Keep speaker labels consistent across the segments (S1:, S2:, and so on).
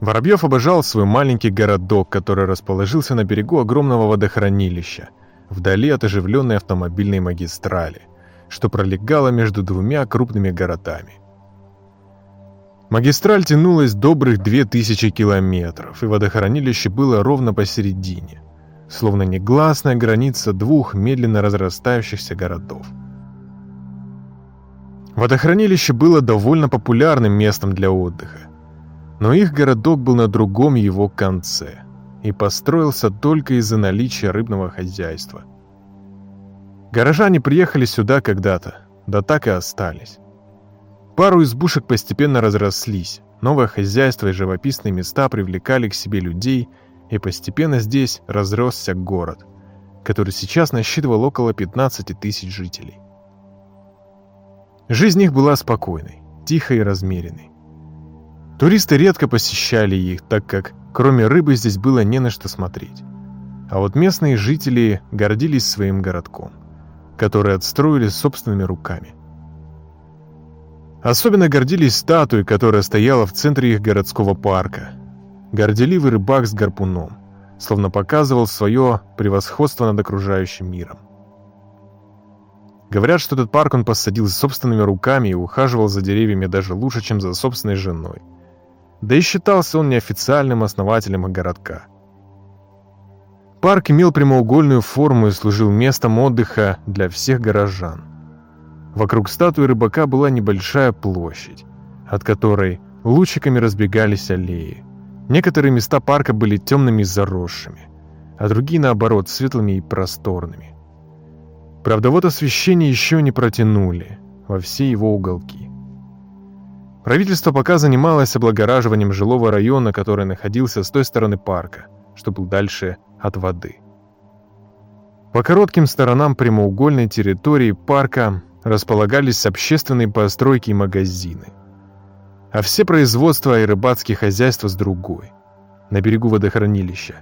S1: Воробьев обожал свой маленький городок, который расположился на берегу огромного водохранилища, вдали от оживленной автомобильной магистрали, что пролегала между двумя крупными городами. Магистраль тянулась добрых две тысячи километров, и водохранилище было ровно посередине, словно негласная граница двух медленно разрастающихся городов. Водохранилище было довольно популярным местом для отдыха, но их городок был на другом его конце и построился только из-за наличия рыбного хозяйства. Горожане приехали сюда когда-то, да так и остались. Пару избушек постепенно разрослись, новое хозяйство и живописные места привлекали к себе людей, и постепенно здесь разросся город, который сейчас насчитывал около 15 тысяч жителей. Жизнь их была спокойной, тихой и размеренной. Туристы редко посещали их, так как кроме рыбы здесь было не на что смотреть. А вот местные жители гордились своим городком, который отстроили собственными руками. Особенно гордились статуей, которая стояла в центре их городского парка. Горделивый рыбак с гарпуном, словно показывал свое превосходство над окружающим миром. Говорят, что этот парк он посадил собственными руками и ухаживал за деревьями даже лучше, чем за собственной женой. Да и считался он неофициальным основателем городка. Парк имел прямоугольную форму и служил местом отдыха для всех горожан. Вокруг статуи рыбака была небольшая площадь, от которой лучиками разбегались аллеи. Некоторые места парка были темными и заросшими, а другие, наоборот, светлыми и просторными. Правда, вот освещение еще не протянули во все его уголки. Правительство пока занималось облагораживанием жилого района, который находился с той стороны парка, что был дальше от воды. По коротким сторонам прямоугольной территории парка располагались общественные постройки и магазины. А все производства и рыбацкие хозяйства с другой, на берегу водохранилища.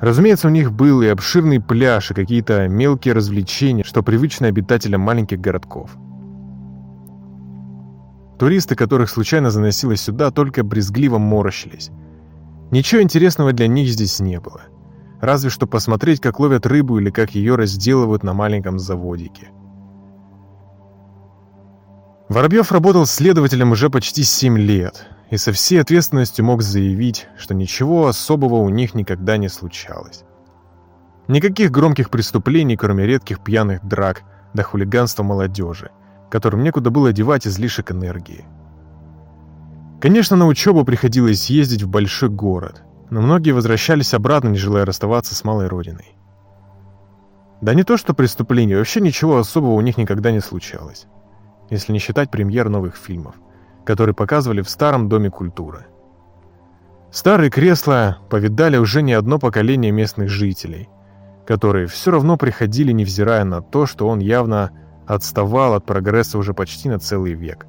S1: Разумеется, у них был и обширный пляж, и какие-то мелкие развлечения, что привычно обитателям маленьких городков. Туристы, которых случайно заносило сюда, только брезгливо морщились. Ничего интересного для них здесь не было. Разве что посмотреть, как ловят рыбу или как ее разделывают на маленьком заводике. Воробьев работал следователем уже почти 7 лет и со всей ответственностью мог заявить, что ничего особого у них никогда не случалось. Никаких громких преступлений, кроме редких пьяных драк до хулиганства молодежи – которым некуда было девать излишек энергии. Конечно, на учебу приходилось ездить в большой город, но многие возвращались обратно, не желая расставаться с малой родиной. Да не то что преступление, вообще ничего особого у них никогда не случалось, если не считать премьер новых фильмов, которые показывали в старом Доме культуры. Старые кресла повидали уже не одно поколение местных жителей, которые все равно приходили, невзирая на то, что он явно отставал от прогресса уже почти на целый век.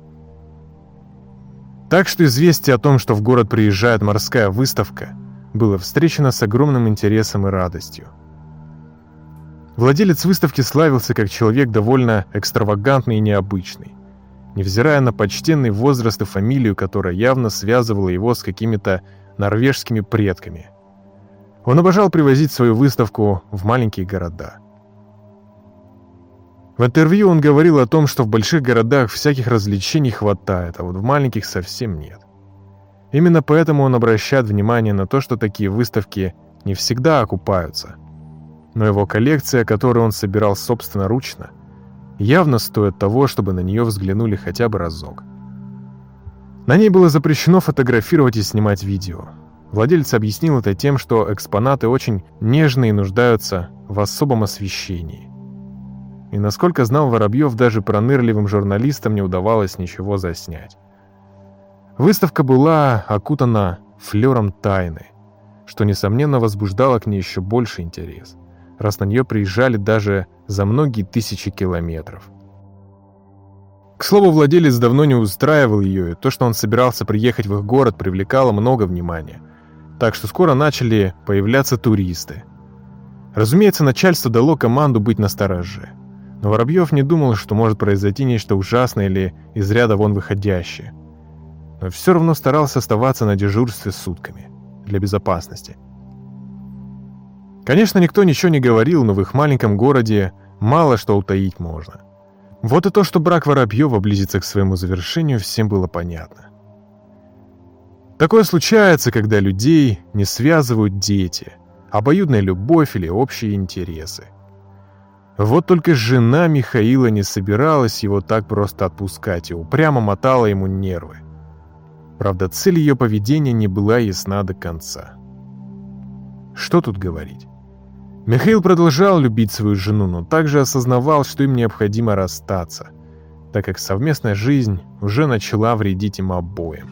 S1: Так что известие о том, что в город приезжает морская выставка, было встречено с огромным интересом и радостью. Владелец выставки славился как человек довольно экстравагантный и необычный, невзирая на почтенный возраст и фамилию, которая явно связывала его с какими-то норвежскими предками. Он обожал привозить свою выставку в маленькие города. В интервью он говорил о том, что в больших городах всяких развлечений хватает, а вот в маленьких совсем нет. Именно поэтому он обращает внимание на то, что такие выставки не всегда окупаются. Но его коллекция, которую он собирал собственноручно, явно стоит того, чтобы на нее взглянули хотя бы разок. На ней было запрещено фотографировать и снимать видео. Владелец объяснил это тем, что экспонаты очень нежные и нуждаются в особом освещении. И насколько знал Воробьев, даже пронырливым журналистам не удавалось ничего заснять. Выставка была окутана флером тайны, что, несомненно, возбуждало к ней еще больше интерес, раз на нее приезжали даже за многие тысячи километров. К слову, владелец давно не устраивал ее, и то, что он собирался приехать в их город, привлекало много внимания. Так что скоро начали появляться туристы. Разумеется, начальство дало команду быть настороже. Но Воробьев не думал, что может произойти нечто ужасное или из ряда вон выходящее. но все равно старался оставаться на дежурстве сутками для безопасности. Конечно, никто ничего не говорил, но в их маленьком городе мало что утаить можно. Вот и то, что брак Воробьева близится к своему завершению, всем было понятно. Такое случается, когда людей не связывают дети, обоюдная любовь или общие интересы. Вот только жена Михаила не собиралась его так просто отпускать и упрямо мотала ему нервы. Правда, цель ее поведения не была ясна до конца. Что тут говорить? Михаил продолжал любить свою жену, но также осознавал, что им необходимо расстаться, так как совместная жизнь уже начала вредить им обоим.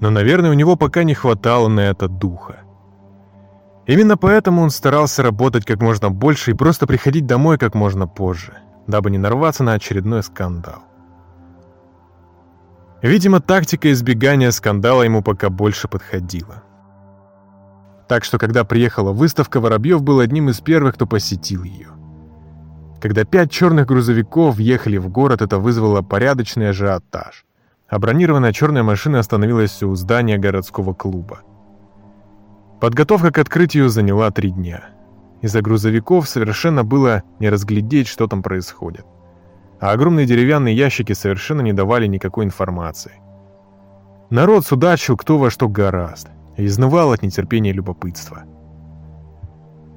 S1: Но, наверное, у него пока не хватало на это духа. Именно поэтому он старался работать как можно больше и просто приходить домой как можно позже, дабы не нарваться на очередной скандал. Видимо, тактика избегания скандала ему пока больше подходила. Так что, когда приехала выставка, Воробьев был одним из первых, кто посетил ее. Когда пять черных грузовиков въехали в город, это вызвало порядочный ажиотаж. А бронированная черная машина остановилась у здания городского клуба. Подготовка к открытию заняла три дня. Из-за грузовиков совершенно было не разглядеть, что там происходит. А огромные деревянные ящики совершенно не давали никакой информации. Народ судачил кто во что гораст и изнывал от нетерпения и любопытства.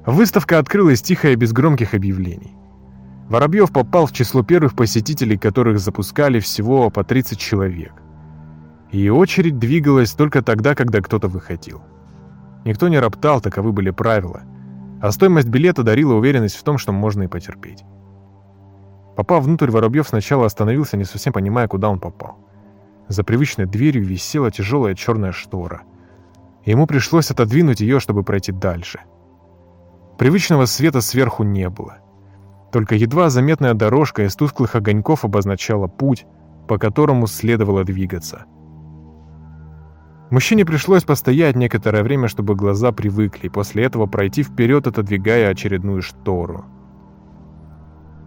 S1: Выставка открылась тихо и без громких объявлений. Воробьев попал в число первых посетителей, которых запускали всего по 30 человек. И очередь двигалась только тогда, когда кто-то выходил. Никто не роптал, таковы были правила. А стоимость билета дарила уверенность в том, что можно и потерпеть. Попав внутрь, Воробьев сначала остановился, не совсем понимая, куда он попал. За привычной дверью висела тяжелая черная штора – Ему пришлось отодвинуть ее, чтобы пройти дальше. Привычного света сверху не было. Только едва заметная дорожка из тусклых огоньков обозначала путь, по которому следовало двигаться. Мужчине пришлось постоять некоторое время, чтобы глаза привыкли, и после этого пройти вперед, отодвигая очередную штору.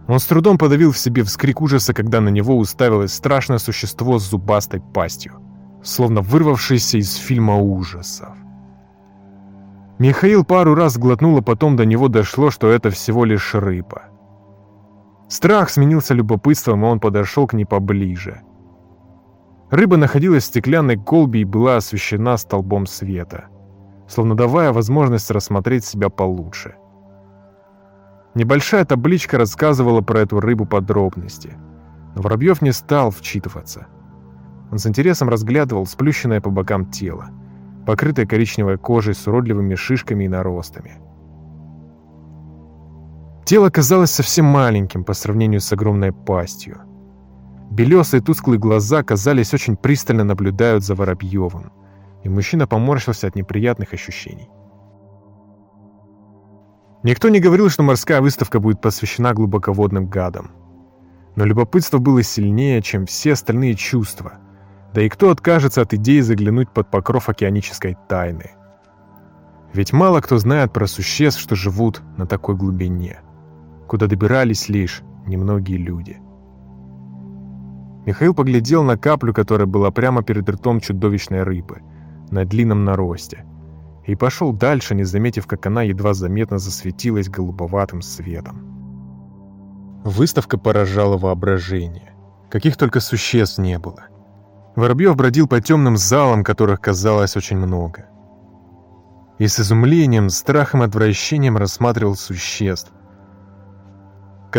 S1: Он с трудом подавил в себе вскрик ужаса, когда на него уставилось страшное существо с зубастой пастью словно вырвавшийся из фильма ужасов. Михаил пару раз глотнул, а потом до него дошло, что это всего лишь рыба. Страх сменился любопытством, и он подошел к ней поближе. Рыба находилась в стеклянной колбе и была освещена столбом света, словно давая возможность рассмотреть себя получше. Небольшая табличка рассказывала про эту рыбу подробности, но Воробьев не стал вчитываться – он с интересом разглядывал сплющенное по бокам тело, покрытое коричневой кожей с уродливыми шишками и наростами. Тело казалось совсем маленьким по сравнению с огромной пастью. Белесые тусклые глаза, казались, очень пристально наблюдают за Воробьевым, и мужчина поморщился от неприятных ощущений. Никто не говорил, что морская выставка будет посвящена глубоководным гадам. Но любопытство было сильнее, чем все остальные чувства – да и кто откажется от идеи заглянуть под покров океанической тайны? Ведь мало кто знает про существ, что живут на такой глубине, куда добирались лишь немногие люди. Михаил поглядел на каплю, которая была прямо перед ртом чудовищной рыбы, на длинном наросте, и пошел дальше, не заметив, как она едва заметно засветилась голубоватым светом. Выставка поражала воображение. Каких только существ не было — Воробьев бродил по темным залам, которых казалось очень много. И с изумлением, страхом и отвращением рассматривал существ,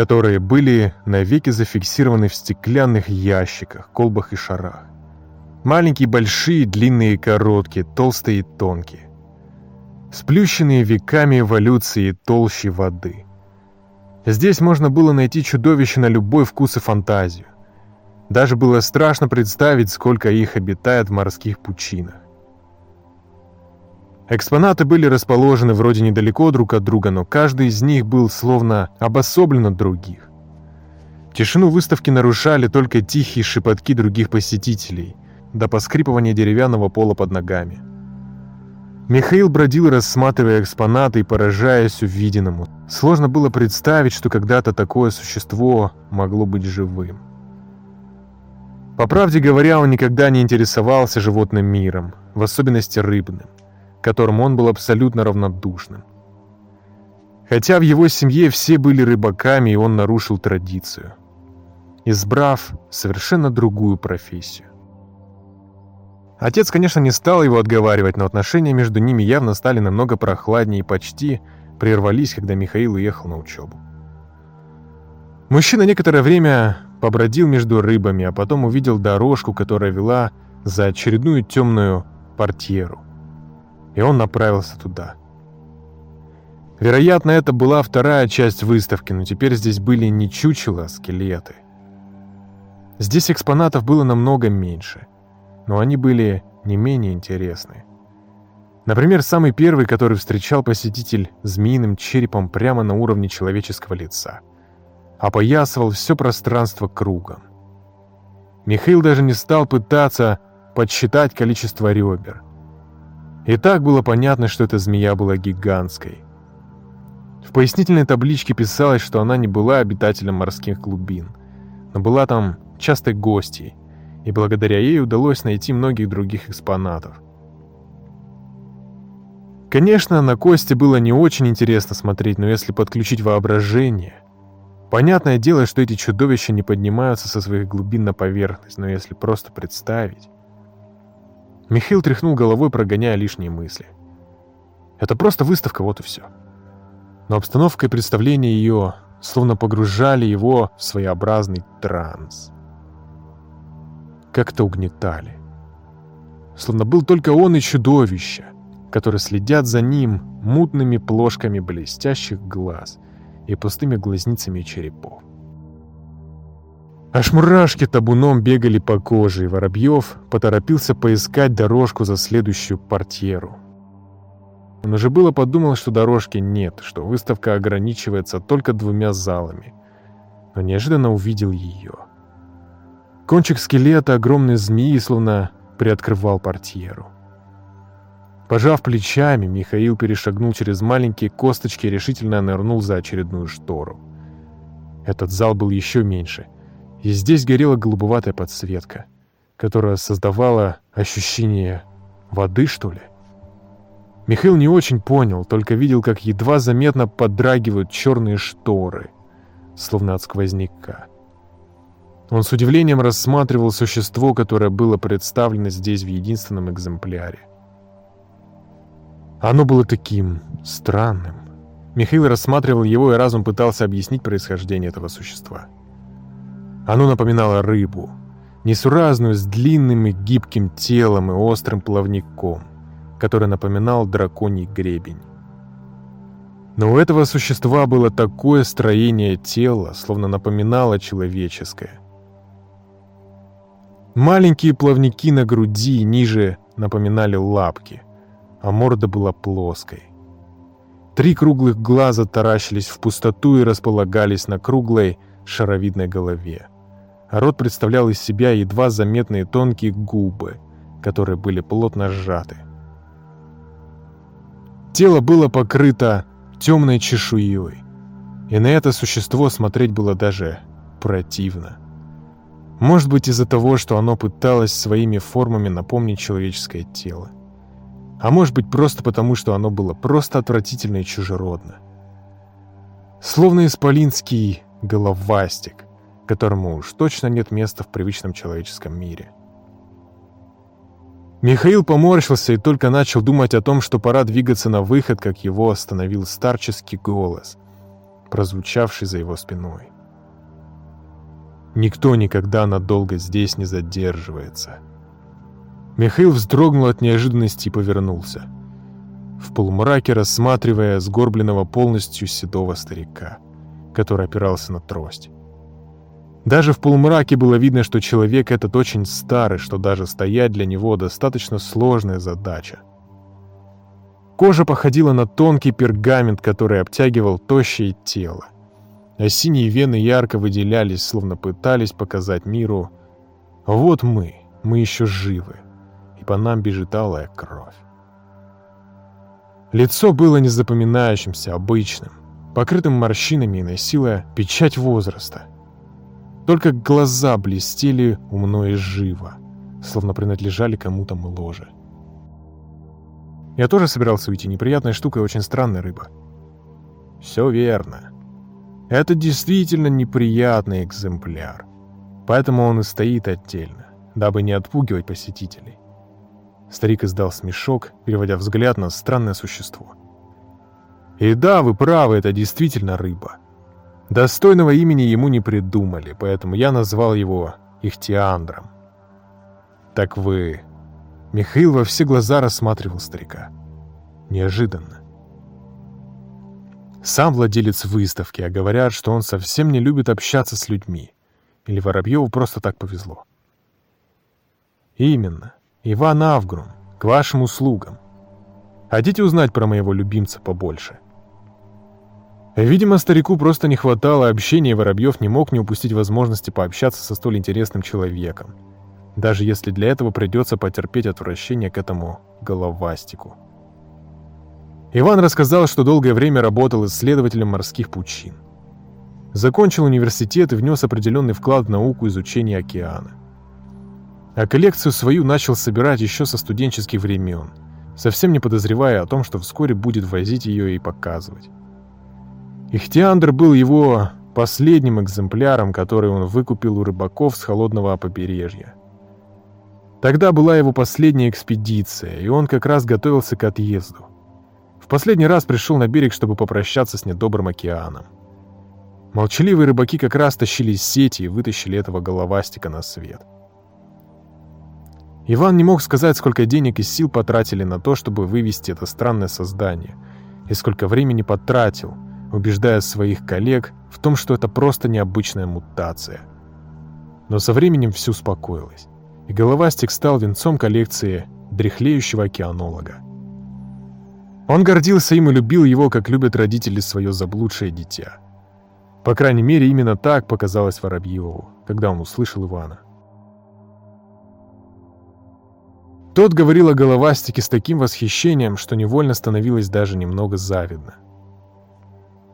S1: которые были навеки зафиксированы в стеклянных ящиках, колбах и шарах. Маленькие, большие, длинные и короткие, толстые и тонкие. Сплющенные веками эволюции толщи воды. Здесь можно было найти чудовище на любой вкус и фантазию. Даже было страшно представить, сколько их обитает в морских пучинах. Экспонаты были расположены вроде недалеко друг от друга, но каждый из них был словно обособлен от других. Тишину выставки нарушали только тихие шепотки других посетителей, до поскрипывания деревянного пола под ногами. Михаил бродил, рассматривая экспонаты и поражаясь увиденному. Сложно было представить, что когда-то такое существо могло быть живым. По правде говоря, он никогда не интересовался животным миром, в особенности рыбным, которым он был абсолютно равнодушным. Хотя в его семье все были рыбаками, и он нарушил традицию, избрав совершенно другую профессию. Отец, конечно, не стал его отговаривать, но отношения между ними явно стали намного прохладнее и почти прервались, когда Михаил уехал на учебу. Мужчина некоторое время побродил между рыбами, а потом увидел дорожку, которая вела за очередную темную портьеру. И он направился туда. Вероятно, это была вторая часть выставки, но теперь здесь были не чучела, а скелеты. Здесь экспонатов было намного меньше но они были не менее интересны. Например, самый первый, который встречал посетитель змеиным черепом прямо на уровне человеческого лица. Опоясывал все пространство кругом. Михаил даже не стал пытаться подсчитать количество ребер. И так было понятно, что эта змея была гигантской. В пояснительной табличке писалось, что она не была обитателем морских глубин, но была там частой гостьей, и благодаря ей удалось найти многих других экспонатов. Конечно, на кости было не очень интересно смотреть, но если подключить воображение... Понятное дело, что эти чудовища не поднимаются со своих глубин на поверхность, но если просто представить... Михаил тряхнул головой, прогоняя лишние мысли. Это просто выставка, вот и все. Но обстановка и представление ее словно погружали его в своеобразный транс как-то угнетали. Словно был только он и чудовища, которые следят за ним мутными плошками блестящих глаз и пустыми глазницами черепов. Аж мурашки табуном бегали по коже, и Воробьев поторопился поискать дорожку за следующую портьеру. Он уже было подумал, что дорожки нет, что выставка ограничивается только двумя залами, но неожиданно увидел ее — Кончик скелета огромной змеи словно приоткрывал портьеру. Пожав плечами, Михаил перешагнул через маленькие косточки и решительно нырнул за очередную штору. Этот зал был еще меньше, и здесь горела голубоватая подсветка, которая создавала ощущение воды, что ли. Михаил не очень понял, только видел, как едва заметно подрагивают черные шторы, словно от сквозняка. Он с удивлением рассматривал существо, которое было представлено здесь в единственном экземпляре. Оно было таким странным. Михаил рассматривал его, и разум пытался объяснить происхождение этого существа. Оно напоминало рыбу, несуразную, с длинным и гибким телом и острым плавником, который напоминал драконий гребень. Но у этого существа было такое строение тела, словно напоминало человеческое. Маленькие плавники на груди ниже напоминали лапки, а морда была плоской. Три круглых глаза таращились в пустоту и располагались на круглой шаровидной голове. Рот представлял из себя едва заметные тонкие губы, которые были плотно сжаты. Тело было покрыто темной чешуей, и на это существо смотреть было даже противно. Может быть из-за того, что оно пыталось своими формами напомнить человеческое тело. А может быть просто потому, что оно было просто отвратительно и чужеродно. Словно исполинский головастик, которому уж точно нет места в привычном человеческом мире. Михаил поморщился и только начал думать о том, что пора двигаться на выход, как его остановил старческий голос, прозвучавший за его спиной. Никто никогда надолго здесь не задерживается. Михаил вздрогнул от неожиданности и повернулся. В полумраке рассматривая сгорбленного полностью седого старика, который опирался на трость. Даже в полумраке было видно, что человек этот очень старый, что даже стоять для него достаточно сложная задача. Кожа походила на тонкий пергамент, который обтягивал тощее тело а синие вены ярко выделялись, словно пытались показать миру «Вот мы, мы еще живы, и по нам бежит алая кровь». Лицо было незапоминающимся, обычным, покрытым морщинами и носило печать возраста. Только глаза блестели умно и живо, словно принадлежали кому-то моложе. Я тоже собирался уйти. Неприятная штука и очень странная рыба. Все верно. Это действительно неприятный экземпляр. Поэтому он и стоит отдельно, дабы не отпугивать посетителей. Старик издал смешок, переводя взгляд на странное существо. И да, вы правы, это действительно рыба. Достойного имени ему не придумали, поэтому я назвал его Ихтиандром. Так вы... Михаил во все глаза рассматривал старика. Неожиданно. Сам владелец выставки, а говорят, что он совсем не любит общаться с людьми. Или Воробьеву просто так повезло. Именно. Иван Авгрун, к вашим услугам. Хотите узнать про моего любимца побольше? — Видимо, старику просто не хватало общения, и Воробьев не мог не упустить возможности пообщаться со столь интересным человеком, даже если для этого придется потерпеть отвращение к этому головастику. Иван рассказал, что долгое время работал исследователем морских пучин. Закончил университет и внес определенный вклад в науку изучения океана. А коллекцию свою начал собирать еще со студенческих времен, совсем не подозревая о том, что вскоре будет возить ее и показывать. Ихтиандр был его последним экземпляром, который он выкупил у рыбаков с холодного побережья. Тогда была его последняя экспедиция, и он как раз готовился к отъезду. В последний раз пришел на берег, чтобы попрощаться с недобрым океаном. Молчаливые рыбаки как раз тащили сети и вытащили этого головастика на свет. Иван не мог сказать, сколько денег и сил потратили на то, чтобы вывести это странное создание, и сколько времени потратил – убеждая своих коллег в том, что это просто необычная мутация. Но со временем все успокоилось, и головастик стал венцом коллекции дряхлеющего океанолога. Он гордился им и любил его, как любят родители свое заблудшее дитя. По крайней мере, именно так показалось Воробьеву, когда он услышал Ивана. Тот говорил о головастике с таким восхищением, что невольно становилось даже немного завидно.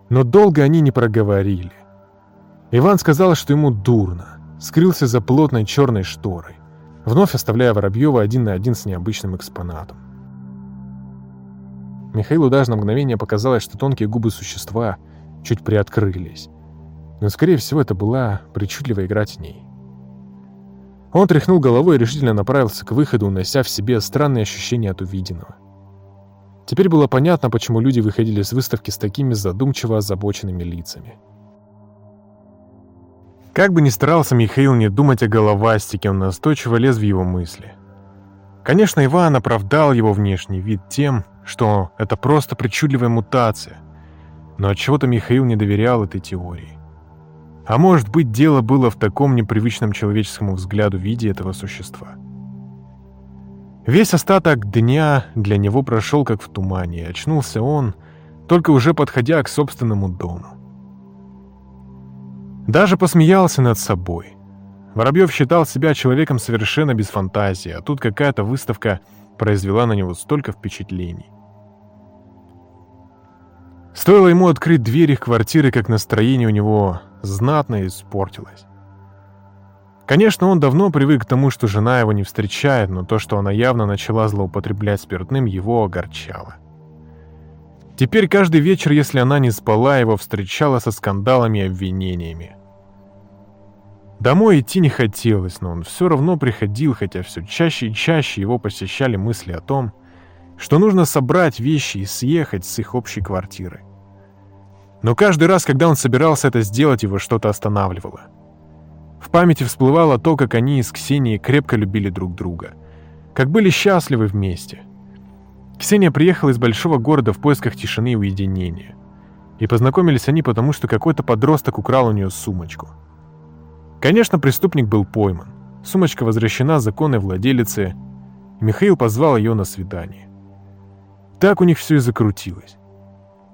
S1: Но долго они не проговорили. Иван сказал, что ему дурно, скрылся за плотной черной шторой, вновь оставляя Воробьева один на один с необычным экспонатом. Михаилу даже на мгновение показалось, что тонкие губы существа чуть приоткрылись. Но, скорее всего, это была причудливая игра теней. Он тряхнул головой и решительно направился к выходу, унося в себе странные ощущения от увиденного. Теперь было понятно, почему люди выходили с выставки с такими задумчиво озабоченными лицами. Как бы ни старался Михаил не думать о головастике, он настойчиво лез в его мысли. Конечно, Иван оправдал его внешний вид тем, что это просто причудливая мутация, но отчего-то Михаил не доверял этой теории. А может быть, дело было в таком непривычном человеческому взгляду виде этого существа – Весь остаток дня для него прошел как в тумане, очнулся он, только уже подходя к собственному дому. Даже посмеялся над собой. Воробьев считал себя человеком совершенно без фантазии, а тут какая-то выставка произвела на него столько впечатлений. Стоило ему открыть дверь их квартиры, как настроение у него знатно испортилось. Конечно, он давно привык к тому, что жена его не встречает, но то, что она явно начала злоупотреблять спиртным, его огорчало. Теперь каждый вечер, если она не спала, его встречала со скандалами и обвинениями. Домой идти не хотелось, но он все равно приходил, хотя все чаще и чаще его посещали мысли о том, что нужно собрать вещи и съехать с их общей квартиры. Но каждый раз, когда он собирался это сделать, его что-то останавливало – в памяти всплывало то, как они с Ксенией крепко любили друг друга. Как были счастливы вместе. Ксения приехала из большого города в поисках тишины и уединения. И познакомились они потому, что какой-то подросток украл у нее сумочку. Конечно, преступник был пойман. Сумочка возвращена законной владелице, и Михаил позвал ее на свидание. Так у них все и закрутилось.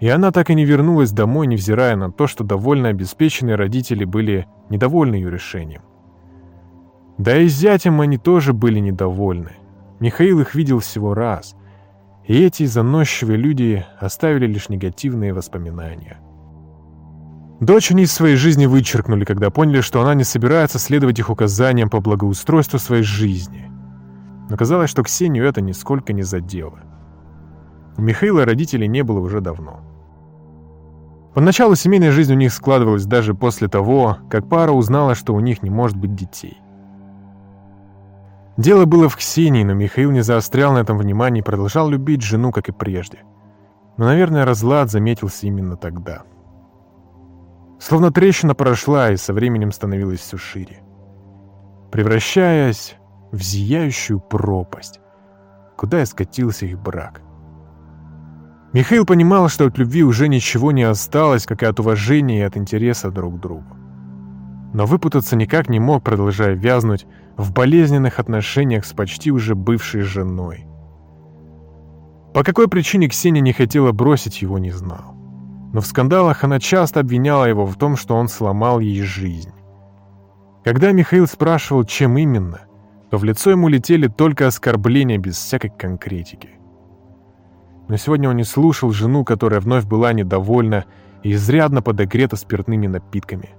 S1: И она так и не вернулась домой, невзирая на то, что довольно обеспеченные родители были недовольны ее решением. Да и с зятем они тоже были недовольны. Михаил их видел всего раз, и эти заносчивые люди оставили лишь негативные воспоминания. Дочь они из своей жизни вычеркнули, когда поняли, что она не собирается следовать их указаниям по благоустройству своей жизни. Но казалось, что Ксению это нисколько не задело. У Михаила родителей не было уже давно. Поначалу семейная жизнь у них складывалась даже после того, как пара узнала, что у них не может быть детей. Дело было в Ксении, но Михаил не заострял на этом внимание и продолжал любить жену, как и прежде. Но, наверное, разлад заметился именно тогда. Словно трещина прошла и со временем становилась все шире, превращаясь в зияющую пропасть, куда и скатился их брак. Михаил понимал, что от любви уже ничего не осталось, как и от уважения и от интереса друг к другу. Но выпутаться никак не мог, продолжая вязнуть в болезненных отношениях с почти уже бывшей женой. По какой причине Ксения не хотела бросить его, не знал но в скандалах она часто обвиняла его в том, что он сломал ей жизнь. Когда Михаил спрашивал, чем именно, то в лицо ему летели только оскорбления без всякой конкретики. Но сегодня он не слушал жену, которая вновь была недовольна и изрядно подогрета спиртными напитками.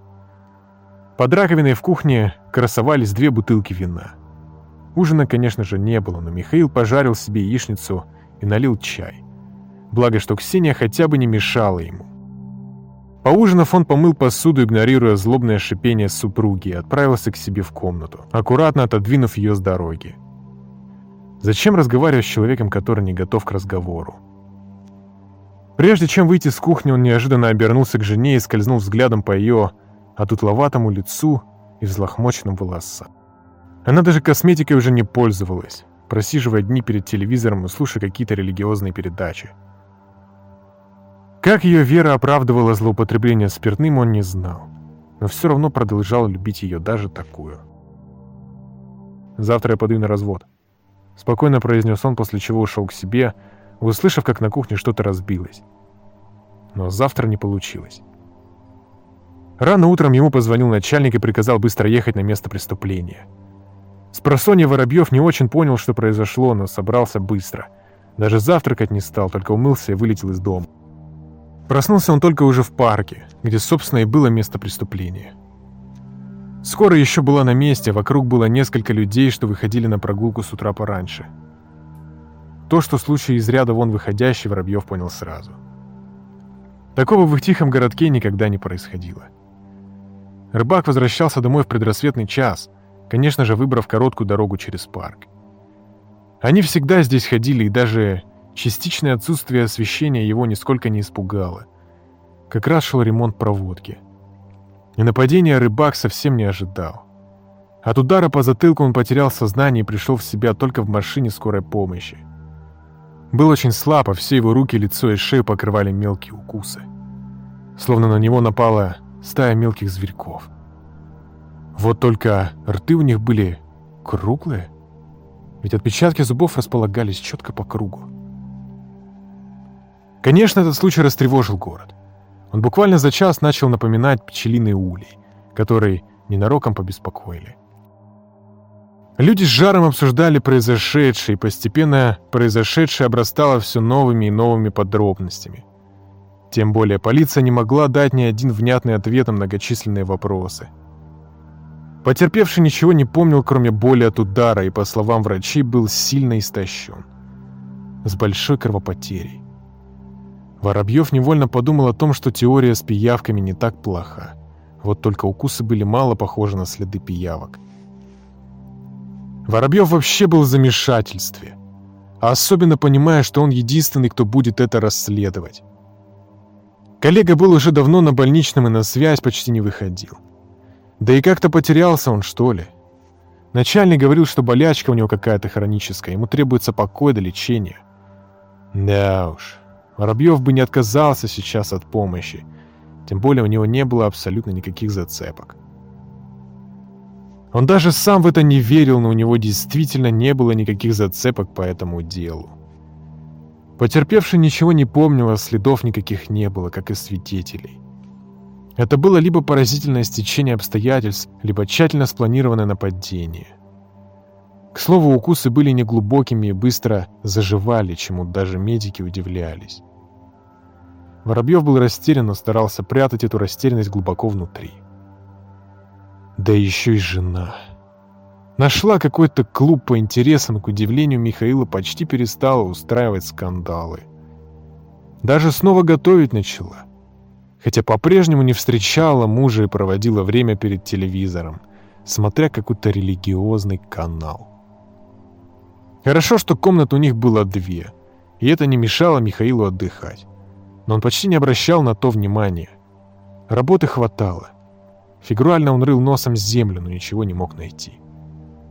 S1: Под раковиной в кухне красовались две бутылки вина. Ужина, конечно же, не было, но Михаил пожарил себе яичницу и налил чай. Благо, что Ксения хотя бы не мешала ему. Поужинав, он помыл посуду, игнорируя злобное шипение супруги, и отправился к себе в комнату, аккуратно отодвинув ее с дороги. Зачем разговаривать с человеком, который не готов к разговору? Прежде чем выйти с кухни, он неожиданно обернулся к жене и скользнул взглядом по ее отутловатому лицу и взлохмоченным волосам. Она даже косметикой уже не пользовалась, просиживая дни перед телевизором и слушая какие-то религиозные передачи. Как ее вера оправдывала злоупотребление спиртным, он не знал. Но все равно продолжал любить ее даже такую. «Завтра я подаю на развод», — спокойно произнес он, после чего ушел к себе, услышав, как на кухне что-то разбилось. Но завтра не получилось. Рано утром ему позвонил начальник и приказал быстро ехать на место преступления. Спросонья Воробьев не очень понял, что произошло, но собрался быстро. Даже завтракать не стал, только умылся и вылетел из дома. Проснулся он только уже в парке, где, собственно, и было место преступления. Скоро еще была на месте, вокруг было несколько людей, что выходили на прогулку с утра пораньше. То, что случай из ряда вон выходящий, Воробьев понял сразу. Такого в их тихом городке никогда не происходило. Рыбак возвращался домой в предрассветный час, конечно же, выбрав короткую дорогу через парк. Они всегда здесь ходили и даже Частичное отсутствие освещения его нисколько не испугало. Как раз шел ремонт проводки. И нападения рыбак совсем не ожидал. От удара по затылку он потерял сознание и пришел в себя только в машине скорой помощи. Был очень слаб, а все его руки, лицо и шею покрывали мелкие укусы. Словно на него напала стая мелких зверьков. Вот только рты у них были круглые, ведь отпечатки зубов располагались четко по кругу. Конечно, этот случай растревожил город. Он буквально за час начал напоминать пчелиный улей, который ненароком побеспокоили. Люди с жаром обсуждали произошедшее, и постепенно произошедшее обрастало все новыми и новыми подробностями. Тем более полиция не могла дать ни один внятный ответ на многочисленные вопросы. Потерпевший ничего не помнил, кроме боли от удара, и, по словам врачей, был сильно истощен. С большой кровопотерей. Воробьев невольно подумал о том, что теория с пиявками не так плоха. Вот только укусы были мало похожи на следы пиявок. Воробьев вообще был в замешательстве, а особенно понимая, что он единственный, кто будет это расследовать. Коллега был уже давно на больничном и на связь почти не выходил. Да и как-то потерялся он, что ли. Начальник говорил, что болячка у него какая-то хроническая, ему требуется покой до лечения. Да уж, Воробьев бы не отказался сейчас от помощи, тем более у него не было абсолютно никаких зацепок. Он даже сам в это не верил, но у него действительно не было никаких зацепок по этому делу. Потерпевший ничего не помнил, а следов никаких не было, как и свидетелей. Это было либо поразительное стечение обстоятельств, либо тщательно спланированное нападение. К слову, укусы были неглубокими и быстро заживали, чему даже медики удивлялись. Воробьев был растерян, но старался прятать эту растерянность глубоко внутри. Да еще и жена. Нашла какой-то клуб по интересам, и, к удивлению Михаила, почти перестала устраивать скандалы. Даже снова готовить начала. Хотя по-прежнему не встречала мужа и проводила время перед телевизором, смотря какой-то религиозный канал. Хорошо, что комнат у них было две, и это не мешало Михаилу отдыхать но он почти не обращал на то внимания. Работы хватало. Фигурально он рыл носом землю, но ничего не мог найти.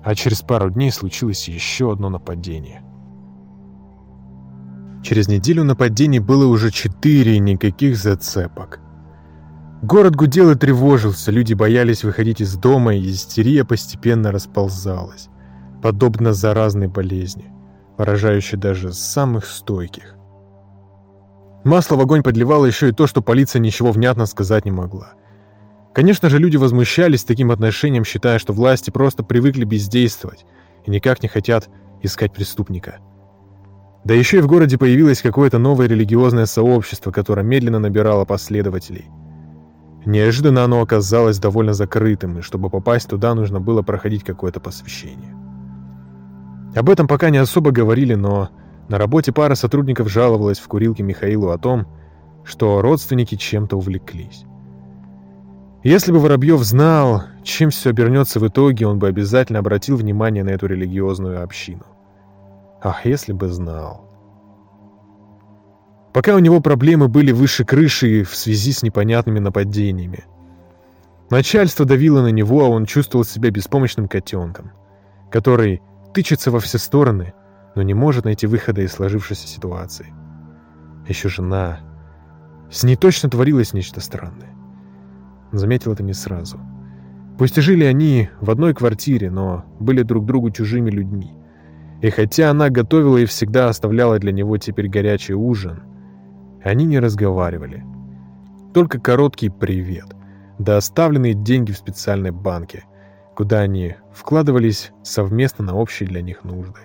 S1: А через пару дней случилось еще одно нападение. Через неделю нападений было уже четыре никаких зацепок. Город гудел и тревожился, люди боялись выходить из дома, и истерия постепенно расползалась, подобно заразной болезни, поражающей даже самых стойких. Масло в огонь подливало еще и то, что полиция ничего внятно сказать не могла. Конечно же, люди возмущались таким отношением, считая, что власти просто привыкли бездействовать и никак не хотят искать преступника. Да еще и в городе появилось какое-то новое религиозное сообщество, которое медленно набирало последователей. Неожиданно оно оказалось довольно закрытым, и чтобы попасть туда, нужно было проходить какое-то посвящение. Об этом пока не особо говорили, но на работе пара сотрудников жаловалась в курилке Михаилу о том, что родственники чем-то увлеклись. Если бы Воробьев знал, чем все обернется в итоге, он бы обязательно обратил внимание на эту религиозную общину. Ах, если бы знал. Пока у него проблемы были выше крыши в связи с непонятными нападениями. Начальство давило на него, а он чувствовал себя беспомощным котенком, который тычется во все стороны, но не может найти выхода из сложившейся ситуации. Еще жена. С ней точно творилось нечто странное. Заметил это не сразу. Пусть и жили они в одной квартире, но были друг другу чужими людьми. И хотя она готовила и всегда оставляла для него теперь горячий ужин, они не разговаривали. Только короткий привет, да оставленные деньги в специальной банке, куда они вкладывались совместно на общие для них нужды.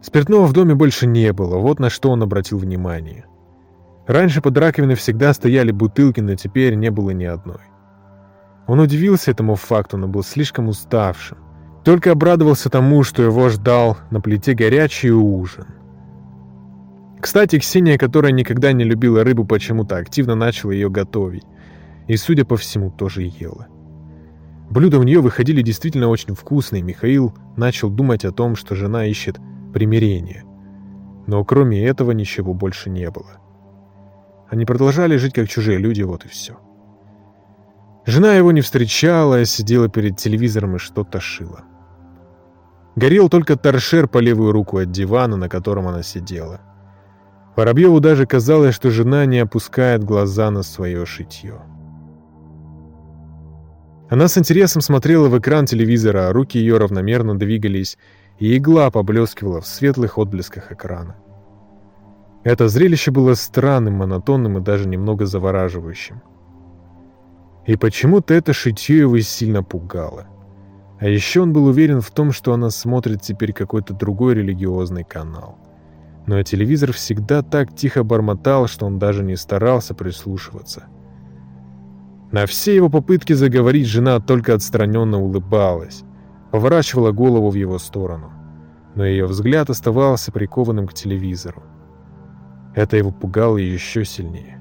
S1: Спиртного в доме больше не было, вот на что он обратил внимание. Раньше под раковиной всегда стояли бутылки, но теперь не было ни одной. Он удивился этому факту, но был слишком уставшим. Только обрадовался тому, что его ждал на плите горячий ужин. Кстати, Ксения, которая никогда не любила рыбу, почему-то активно начала ее готовить. И, судя по всему, тоже ела. Блюда у нее выходили действительно очень вкусные. Михаил начал думать о том, что жена ищет примирение. Но кроме этого ничего больше не было. Они продолжали жить как чужие люди, вот и все. Жена его не встречала, сидела перед телевизором и что-то шила. Горел только торшер по левую руку от дивана, на котором она сидела. Воробьеву даже казалось, что жена не опускает глаза на свое шитье. Она с интересом смотрела в экран телевизора, а руки ее равномерно двигались и игла поблескивала в светлых отблесках экрана. Это зрелище было странным, монотонным и даже немного завораживающим. И почему-то это шитье его сильно пугало. А еще он был уверен в том, что она смотрит теперь какой-то другой религиозный канал. Но телевизор всегда так тихо бормотал, что он даже не старался прислушиваться. На все его попытки заговорить жена только отстраненно улыбалась, поворачивала голову в его сторону, но ее взгляд оставался прикованным к телевизору. Это его пугало еще сильнее.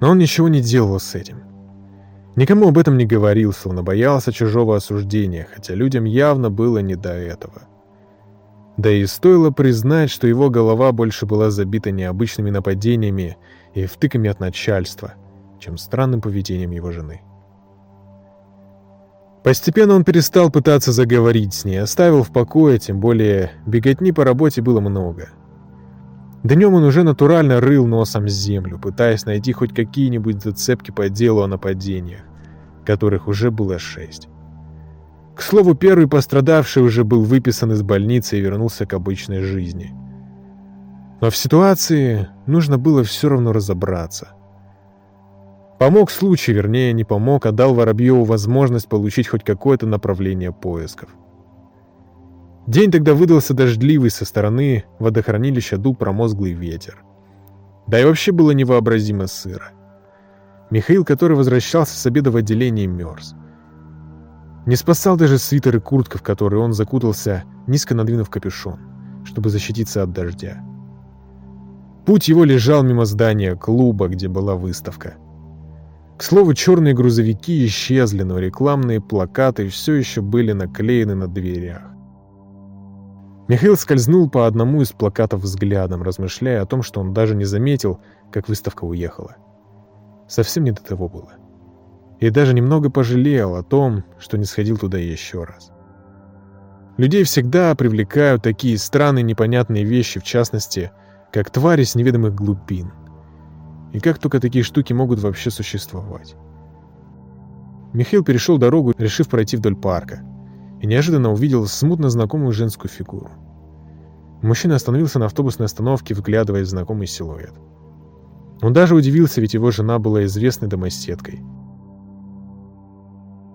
S1: Но он ничего не делал с этим. Никому об этом не говорил, словно боялся чужого осуждения, хотя людям явно было не до этого. Да и стоило признать, что его голова больше была забита необычными нападениями и втыками от начальства, чем странным поведением его жены. Постепенно он перестал пытаться заговорить с ней, оставил в покое, тем более беготни по работе было много. Днем он уже натурально рыл носом землю, пытаясь найти хоть какие-нибудь зацепки по делу о нападениях, которых уже было шесть. К слову, первый пострадавший уже был выписан из больницы и вернулся к обычной жизни. Но в ситуации нужно было все равно разобраться – Помог случай, вернее, не помог, а дал Воробьеву возможность получить хоть какое-то направление поисков. День тогда выдался дождливый, со стороны водохранилища дул промозглый ветер. Да и вообще было невообразимо сыро. Михаил, который возвращался с обеда в отделение, мерз. Не спасал даже свитер и куртка, в которые он закутался, низко надвинув капюшон, чтобы защититься от дождя. Путь его лежал мимо здания клуба, где была выставка. К слову, черные грузовики исчезли, но рекламные плакаты все еще были наклеены на дверях. Михаил скользнул по одному из плакатов взглядом, размышляя о том, что он даже не заметил, как выставка уехала. Совсем не до того было. И даже немного пожалел о том, что не сходил туда еще раз. Людей всегда привлекают такие странные непонятные вещи, в частности, как твари с неведомых глубин. И как только такие штуки могут вообще существовать. Михаил перешел дорогу, решив пройти вдоль парка и неожиданно увидел смутно знакомую женскую фигуру. Мужчина остановился на автобусной остановке, вглядываясь в знакомый силуэт. Он даже удивился, ведь его жена была известной домоседкой.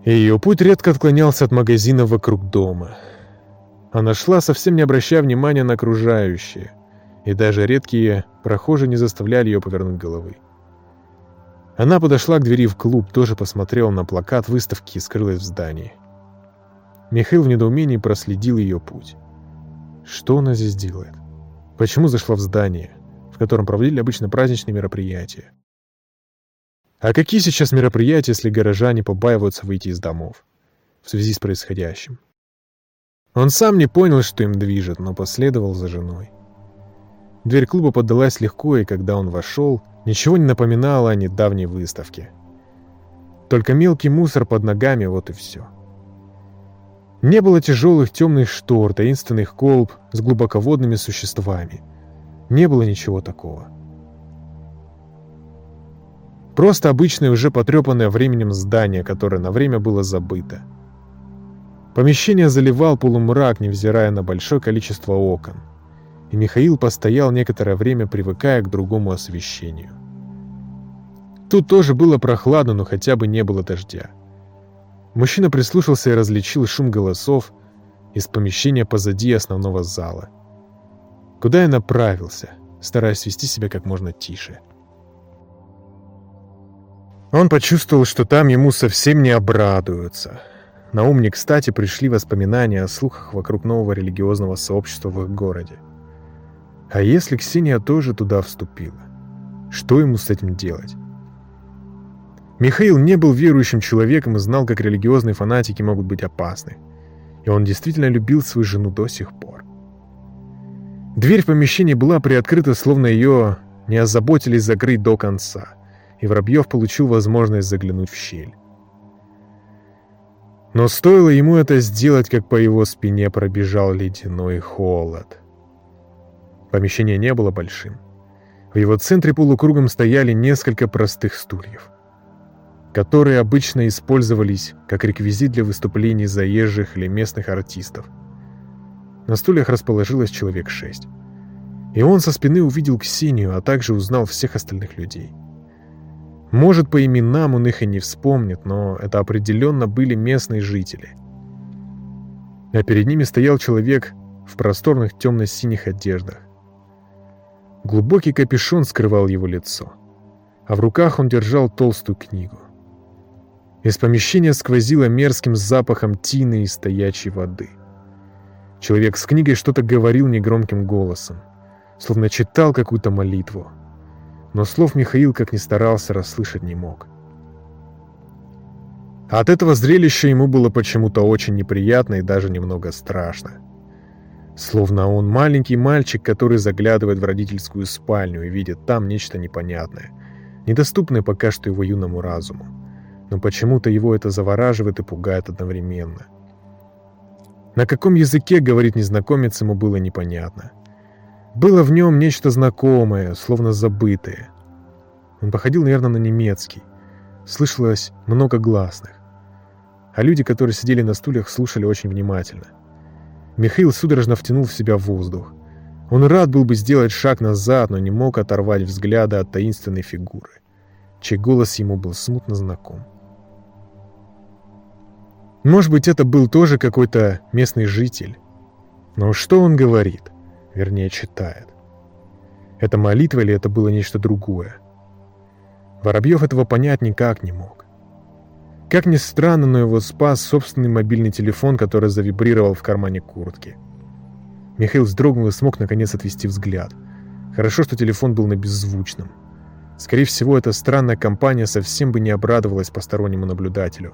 S1: И ее путь редко отклонялся от магазина вокруг дома. Она шла, совсем не обращая внимания на окружающее, и даже редкие прохожие не заставляли ее повернуть головы. Она подошла к двери в клуб, тоже посмотрела на плакат выставки и скрылась в здании. Михаил в недоумении проследил ее путь. Что она здесь делает? Почему зашла в здание, в котором проводили обычно праздничные мероприятия? А какие сейчас мероприятия, если горожане побаиваются выйти из домов в связи с происходящим? Он сам не понял, что им движет, но последовал за женой. Дверь клуба поддалась легко, и когда он вошел, ничего не напоминало о недавней выставке. Только мелкий мусор под ногами, вот и все. Не было тяжелых темных штор, таинственных колб с глубоководными существами. Не было ничего такого. Просто обычное, уже потрепанное временем здание, которое на время было забыто. Помещение заливал полумрак, невзирая на большое количество окон. И Михаил постоял некоторое время, привыкая к другому освещению. Тут тоже было прохладно, но хотя бы не было дождя. Мужчина прислушался и различил шум голосов из помещения позади основного зала. Куда я направился, стараясь вести себя как можно тише. Он почувствовал, что там ему совсем не обрадуются. На ум не кстати пришли воспоминания о слухах вокруг нового религиозного сообщества в их городе. А если Ксения тоже туда вступила? Что ему с этим делать? Михаил не был верующим человеком и знал, как религиозные фанатики могут быть опасны. И он действительно любил свою жену до сих пор. Дверь в помещении была приоткрыта, словно ее не озаботились закрыть до конца, и Воробьев получил возможность заглянуть в щель. Но стоило ему это сделать, как по его спине пробежал ледяной холод. Помещение не было большим. В его центре полукругом стояли несколько простых стульев которые обычно использовались как реквизит для выступлений заезжих или местных артистов. На стульях расположилось человек шесть. И он со спины увидел Ксению, а также узнал всех остальных людей. Может, по именам он их и не вспомнит, но это определенно были местные жители. А перед ними стоял человек в просторных темно-синих одеждах. Глубокий капюшон скрывал его лицо, а в руках он держал толстую книгу. Из помещения сквозило мерзким запахом тины и стоячей воды. Человек с книгой что-то говорил негромким голосом, словно читал какую-то молитву. Но слов Михаил, как ни старался, расслышать не мог. А от этого зрелища ему было почему-то очень неприятно и даже немного страшно. Словно он маленький мальчик, который заглядывает в родительскую спальню и видит там нечто непонятное, недоступное пока что его юному разуму но почему-то его это завораживает и пугает одновременно. На каком языке говорит незнакомец ему было непонятно. Было в нем нечто знакомое, словно забытое. Он походил, наверное, на немецкий. Слышалось много гласных. А люди, которые сидели на стульях, слушали очень внимательно. Михаил судорожно втянул в себя воздух. Он рад был бы сделать шаг назад, но не мог оторвать взгляда от таинственной фигуры, чей голос ему был смутно знаком. Может быть, это был тоже какой-то местный житель. Но что он говорит? Вернее, читает. Это молитва или это было нечто другое? Воробьев этого понять никак не мог. Как ни странно, но его спас собственный мобильный телефон, который завибрировал в кармане куртки. Михаил вздрогнул и смог наконец отвести взгляд. Хорошо, что телефон был на беззвучном. Скорее всего, эта странная компания совсем бы не обрадовалась постороннему наблюдателю.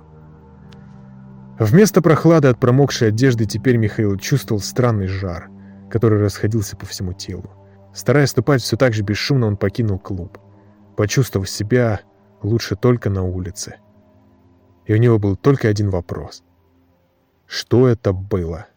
S1: Вместо прохлады от промокшей одежды теперь Михаил чувствовал странный жар, который расходился по всему телу. Стараясь ступать все так же бесшумно, он покинул клуб, почувствовав себя лучше только на улице. И у него был только один вопрос. Что это было?